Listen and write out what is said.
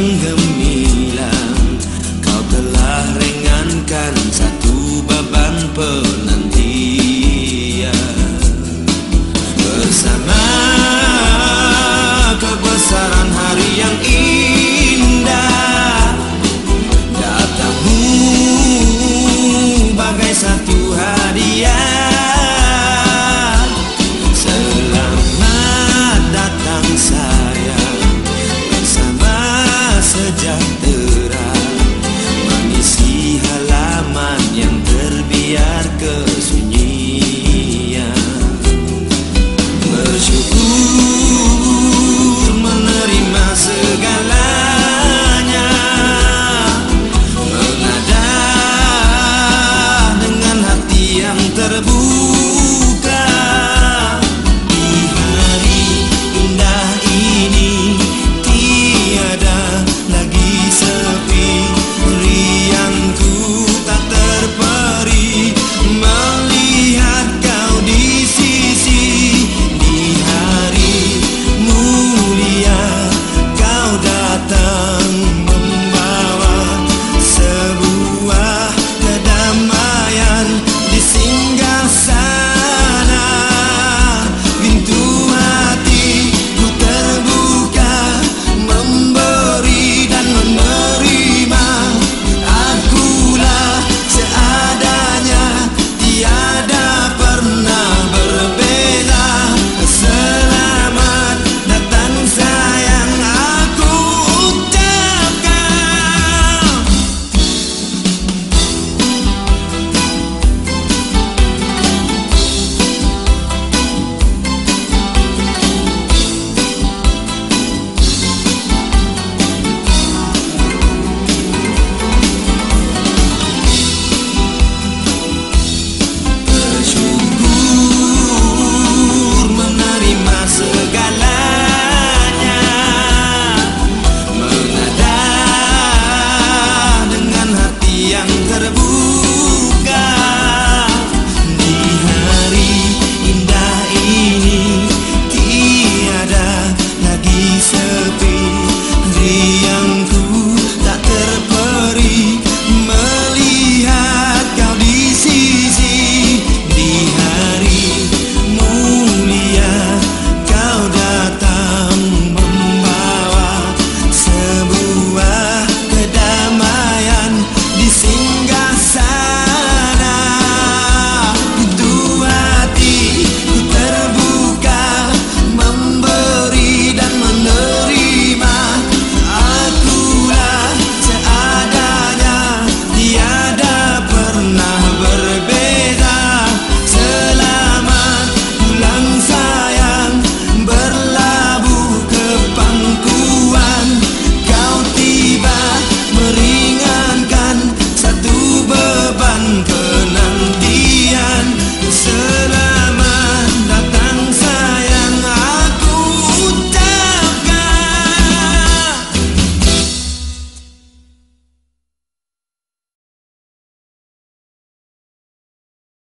தங்கம்